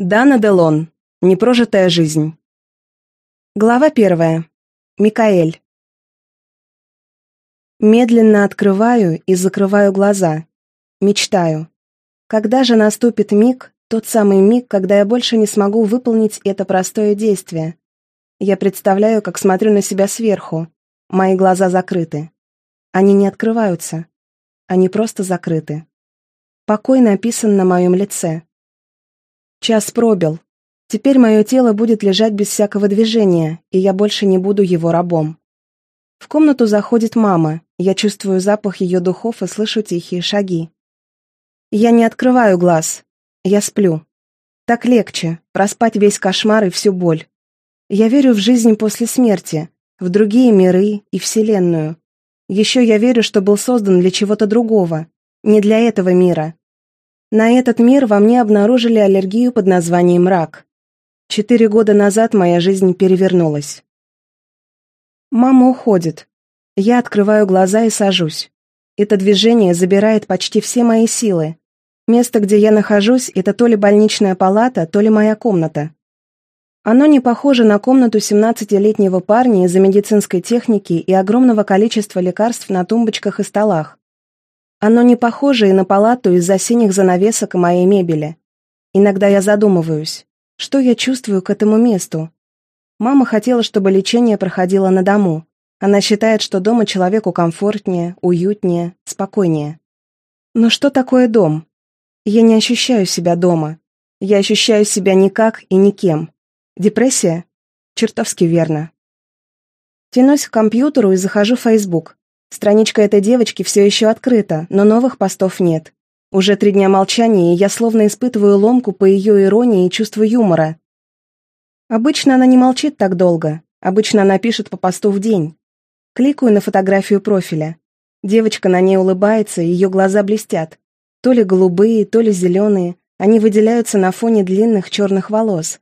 Дана Делон. Непрожитая жизнь. Глава первая. Микаэль. Медленно открываю и закрываю глаза. Мечтаю. Когда же наступит миг, тот самый миг, когда я больше не смогу выполнить это простое действие? Я представляю, как смотрю на себя сверху. Мои глаза закрыты. Они не открываются. Они просто закрыты. Покой написан на моем лице. Час пробил. Теперь мое тело будет лежать без всякого движения, и я больше не буду его рабом. В комнату заходит мама, я чувствую запах ее духов и слышу тихие шаги. Я не открываю глаз, я сплю. Так легче, проспать весь кошмар и всю боль. Я верю в жизнь после смерти, в другие миры и вселенную. Еще я верю, что был создан для чего-то другого, не для этого мира. На этот мир во мне обнаружили аллергию под названием рак. Четыре года назад моя жизнь перевернулась. Мама уходит. Я открываю глаза и сажусь. Это движение забирает почти все мои силы. Место, где я нахожусь, это то ли больничная палата, то ли моя комната. Оно не похоже на комнату 17-летнего парня из-за медицинской техники и огромного количества лекарств на тумбочках и столах. Оно не похоже и на палату из-за синих занавесок и моей мебели. Иногда я задумываюсь, что я чувствую к этому месту. Мама хотела, чтобы лечение проходило на дому. Она считает, что дома человеку комфортнее, уютнее, спокойнее. Но что такое дом? Я не ощущаю себя дома. Я ощущаю себя никак и никем. Депрессия? Чертовски верно. Тянусь к компьютеру и захожу в Facebook. Страничка этой девочки все еще открыта, но новых постов нет. Уже три дня молчания, и я словно испытываю ломку по ее иронии и чувству юмора. Обычно она не молчит так долго. Обычно она пишет по посту в день. Кликаю на фотографию профиля. Девочка на ней улыбается, ее глаза блестят. То ли голубые, то ли зеленые. Они выделяются на фоне длинных черных волос.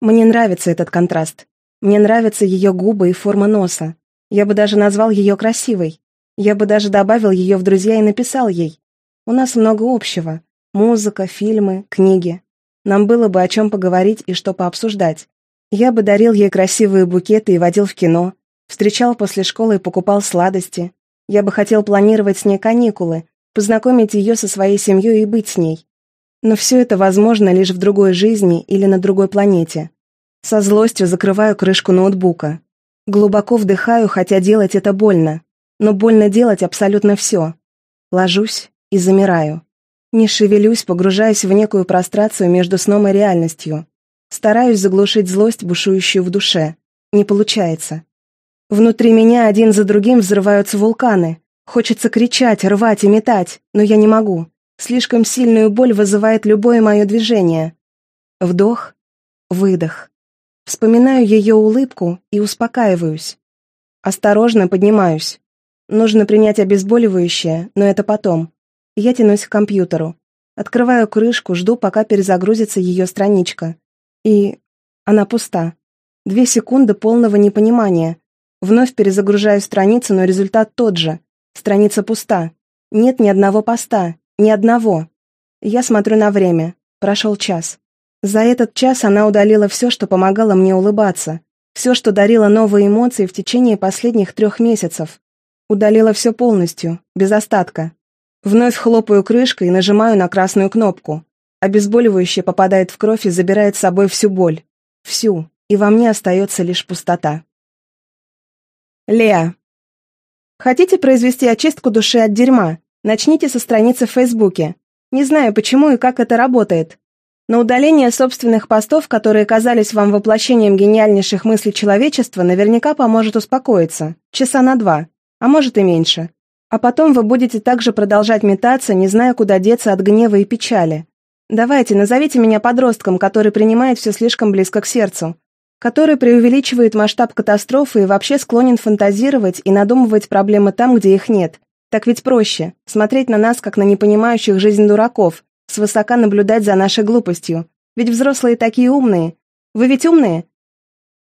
Мне нравится этот контраст. Мне нравятся ее губы и форма носа. Я бы даже назвал ее красивой. Я бы даже добавил ее в друзья и написал ей. У нас много общего. Музыка, фильмы, книги. Нам было бы о чем поговорить и что пообсуждать. Я бы дарил ей красивые букеты и водил в кино. Встречал после школы и покупал сладости. Я бы хотел планировать с ней каникулы, познакомить ее со своей семьей и быть с ней. Но все это возможно лишь в другой жизни или на другой планете. Со злостью закрываю крышку ноутбука. Глубоко вдыхаю, хотя делать это больно. Но больно делать абсолютно все. Ложусь и замираю. Не шевелюсь, погружаясь в некую прострацию между сном и реальностью. Стараюсь заглушить злость, бушующую в душе. Не получается. Внутри меня один за другим взрываются вулканы. Хочется кричать, рвать и метать, но я не могу. Слишком сильную боль вызывает любое мое движение. Вдох, выдох. Вспоминаю ее улыбку и успокаиваюсь. Осторожно поднимаюсь. Нужно принять обезболивающее, но это потом. Я тянусь к компьютеру. Открываю крышку, жду, пока перезагрузится ее страничка. И... она пуста. Две секунды полного непонимания. Вновь перезагружаю страницу, но результат тот же. Страница пуста. Нет ни одного поста. Ни одного. Я смотрю на время. Прошел час. За этот час она удалила все, что помогало мне улыбаться, все, что дарило новые эмоции в течение последних трех месяцев. Удалила все полностью, без остатка. Вновь хлопаю крышкой и нажимаю на красную кнопку. Обезболивающее попадает в кровь и забирает с собой всю боль. Всю. И во мне остается лишь пустота. Леа. Хотите произвести очистку души от дерьма? Начните со страницы в Фейсбуке. Не знаю, почему и как это работает. Но удаление собственных постов, которые казались вам воплощением гениальнейших мыслей человечества, наверняка поможет успокоиться. Часа на два. А может и меньше. А потом вы будете также продолжать метаться, не зная, куда деться от гнева и печали. Давайте, назовите меня подростком, который принимает все слишком близко к сердцу. Который преувеличивает масштаб катастрофы и вообще склонен фантазировать и надумывать проблемы там, где их нет. Так ведь проще. Смотреть на нас, как на непонимающих жизнь дураков, свысока наблюдать за нашей глупостью. Ведь взрослые такие умные. Вы ведь умные?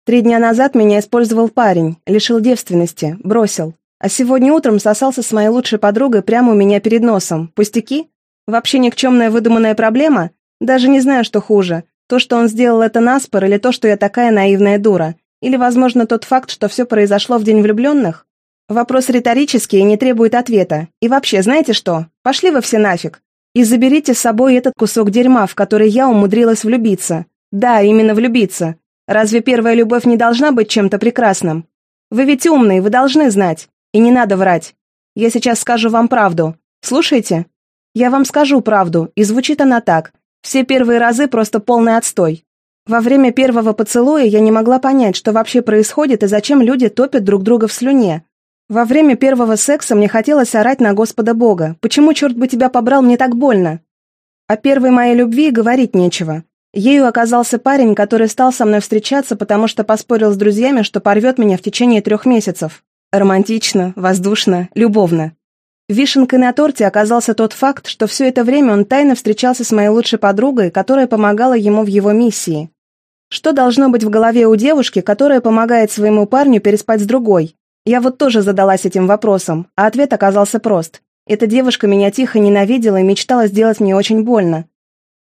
Три дня назад меня использовал парень, лишил девственности, бросил. А сегодня утром сосался с моей лучшей подругой прямо у меня перед носом. Пустяки? Вообще никчемная выдуманная проблема? Даже не знаю, что хуже. То, что он сделал это наспор, или то, что я такая наивная дура? Или, возможно, тот факт, что все произошло в день влюбленных? Вопрос риторический и не требует ответа. И вообще, знаете что? Пошли вы все нафиг. И заберите с собой этот кусок дерьма, в который я умудрилась влюбиться. Да, именно влюбиться. Разве первая любовь не должна быть чем-то прекрасным? Вы ведь умные, вы должны знать. И не надо врать. Я сейчас скажу вам правду. Слушайте? Я вам скажу правду, и звучит она так. Все первые разы просто полный отстой. Во время первого поцелуя я не могла понять, что вообще происходит и зачем люди топят друг друга в слюне. Во время первого секса мне хотелось орать на Господа Бога. Почему, черт бы тебя побрал, мне так больно? О первой моей любви говорить нечего. Ею оказался парень, который стал со мной встречаться, потому что поспорил с друзьями, что порвет меня в течение трех месяцев. Романтично, воздушно, любовно. Вишенкой на торте оказался тот факт, что все это время он тайно встречался с моей лучшей подругой, которая помогала ему в его миссии. Что должно быть в голове у девушки, которая помогает своему парню переспать с другой? Я вот тоже задалась этим вопросом, а ответ оказался прост. Эта девушка меня тихо ненавидела и мечтала сделать мне очень больно.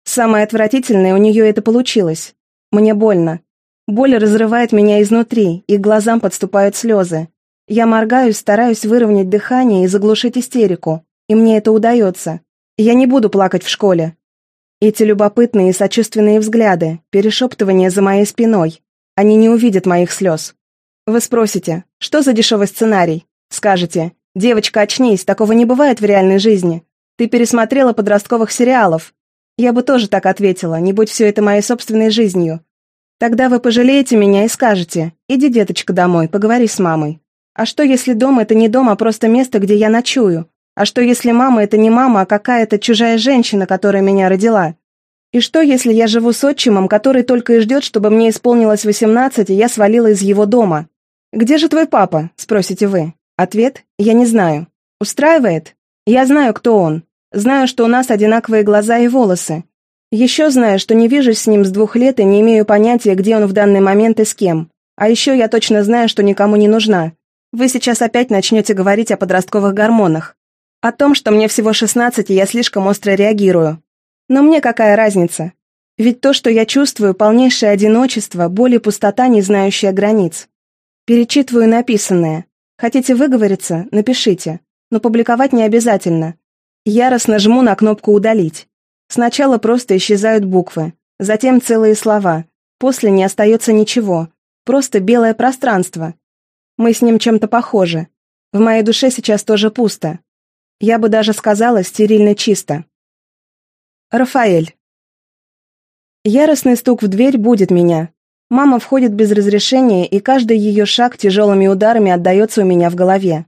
Самое отвратительное, у нее это получилось. Мне больно. Боль разрывает меня изнутри, и к глазам подступают слезы. Я моргаюсь, стараюсь выровнять дыхание и заглушить истерику, и мне это удается. Я не буду плакать в школе. Эти любопытные и сочувственные взгляды, перешептывания за моей спиной, они не увидят моих слез. Вы спросите, что за дешевый сценарий? Скажете, девочка, очнись, такого не бывает в реальной жизни. Ты пересмотрела подростковых сериалов. Я бы тоже так ответила, не будь все это моей собственной жизнью. Тогда вы пожалеете меня и скажете, иди, деточка, домой, поговори с мамой. А что, если дом это не дом, а просто место, где я ночую? А что, если мама это не мама, а какая-то чужая женщина, которая меня родила? И что, если я живу с отчимом, который только и ждет, чтобы мне исполнилось 18, и я свалила из его дома? «Где же твой папа?» – спросите вы. Ответ – я не знаю. Устраивает? Я знаю, кто он. Знаю, что у нас одинаковые глаза и волосы. Еще знаю, что не вижусь с ним с двух лет и не имею понятия, где он в данный момент и с кем. А еще я точно знаю, что никому не нужна. Вы сейчас опять начнете говорить о подростковых гормонах. О том, что мне всего 16 и я слишком остро реагирую. Но мне какая разница? Ведь то, что я чувствую, полнейшее одиночество, боль и пустота, не знающая границ. Перечитываю написанное. Хотите выговориться? Напишите. Но публиковать не обязательно. Яростно жму на кнопку «Удалить». Сначала просто исчезают буквы, затем целые слова. После не остается ничего. Просто белое пространство. Мы с ним чем-то похожи. В моей душе сейчас тоже пусто. Я бы даже сказала стерильно чисто. Рафаэль. Яростный стук в дверь будет меня, Мама входит без разрешения, и каждый ее шаг тяжелыми ударами отдается у меня в голове.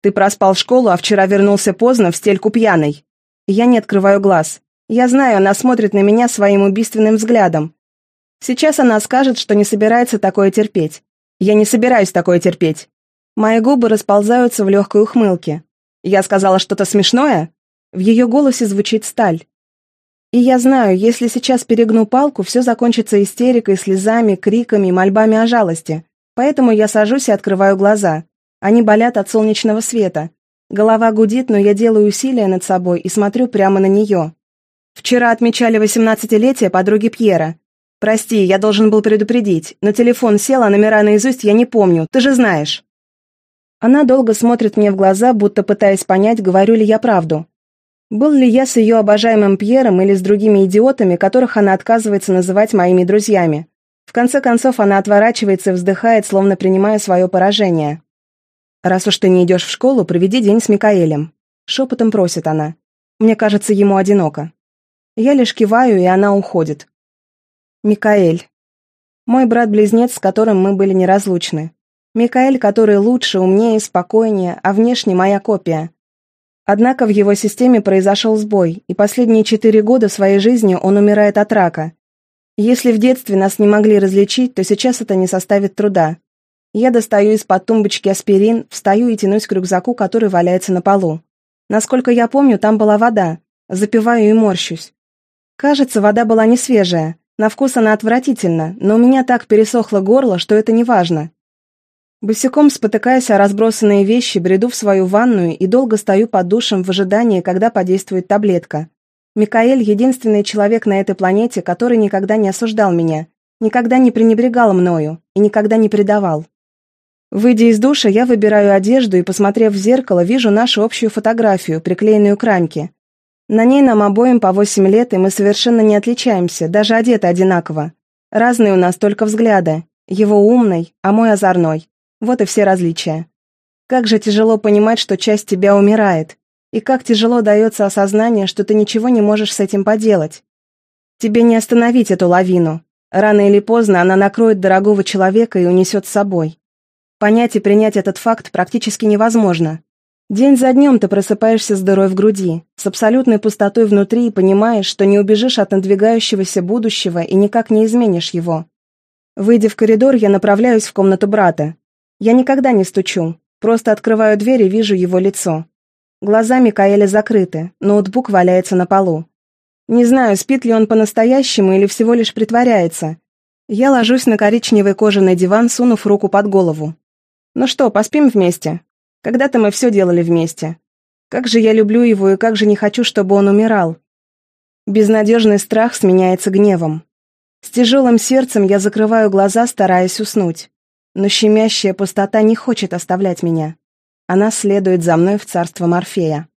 «Ты проспал школу, а вчера вернулся поздно, в стельку пьяный». Я не открываю глаз. Я знаю, она смотрит на меня своим убийственным взглядом. Сейчас она скажет, что не собирается такое терпеть. Я не собираюсь такое терпеть. Мои губы расползаются в легкой ухмылке. Я сказала что-то смешное? В ее голосе звучит сталь. И я знаю, если сейчас перегну палку, все закончится истерикой, слезами, криками, мольбами о жалости. Поэтому я сажусь и открываю глаза. Они болят от солнечного света. Голова гудит, но я делаю усилия над собой и смотрю прямо на нее. Вчера отмечали восемнадцатилетие подруги Пьера. Прости, я должен был предупредить, но телефон сел, а номера наизусть я не помню, ты же знаешь. Она долго смотрит мне в глаза, будто пытаясь понять, говорю ли я правду. Был ли я с ее обожаемым Пьером или с другими идиотами, которых она отказывается называть моими друзьями? В конце концов, она отворачивается и вздыхает, словно принимая свое поражение. «Раз уж ты не идешь в школу, проведи день с Микаэлем», — шепотом просит она. Мне кажется, ему одиноко. Я лишь киваю, и она уходит. Микаэль. Мой брат-близнец, с которым мы были неразлучны. Микаэль, который лучше, умнее, спокойнее, а внешне моя копия. Однако в его системе произошел сбой, и последние четыре года своей жизни он умирает от рака. Если в детстве нас не могли различить, то сейчас это не составит труда. Я достаю из-под тумбочки аспирин, встаю и тянусь к рюкзаку, который валяется на полу. Насколько я помню, там была вода. Запиваю и морщусь. Кажется, вода была не свежая. На вкус она отвратительна, но у меня так пересохло горло, что это не важно. Босиком спотыкаясь о разбросанные вещи, бреду в свою ванную и долго стою под душем в ожидании, когда подействует таблетка. Микаэль — единственный человек на этой планете, который никогда не осуждал меня, никогда не пренебрегал мною и никогда не предавал. Выйдя из душа, я выбираю одежду и, посмотрев в зеркало, вижу нашу общую фотографию, приклеенную к рамке. На ней нам обоим по восемь лет, и мы совершенно не отличаемся, даже одеты одинаково. Разные у нас только взгляды. Его умный, а мой озорной. Вот и все различия. Как же тяжело понимать, что часть тебя умирает. И как тяжело дается осознание, что ты ничего не можешь с этим поделать. Тебе не остановить эту лавину. Рано или поздно она накроет дорогого человека и унесет с собой. Понять и принять этот факт практически невозможно. День за днем ты просыпаешься с дырой в груди, с абсолютной пустотой внутри и понимаешь, что не убежишь от надвигающегося будущего и никак не изменишь его. Выйдя в коридор, я направляюсь в комнату брата. Я никогда не стучу, просто открываю дверь и вижу его лицо. Глаза Микаэля закрыты, ноутбук валяется на полу. Не знаю, спит ли он по-настоящему или всего лишь притворяется. Я ложусь на коричневый кожаный диван, сунув руку под голову. «Ну что, поспим вместе? Когда-то мы все делали вместе. Как же я люблю его и как же не хочу, чтобы он умирал». Безнадежный страх сменяется гневом. С тяжелым сердцем я закрываю глаза, стараясь уснуть. Но щемящая пустота не хочет оставлять меня. Она следует за мной в царство Морфея.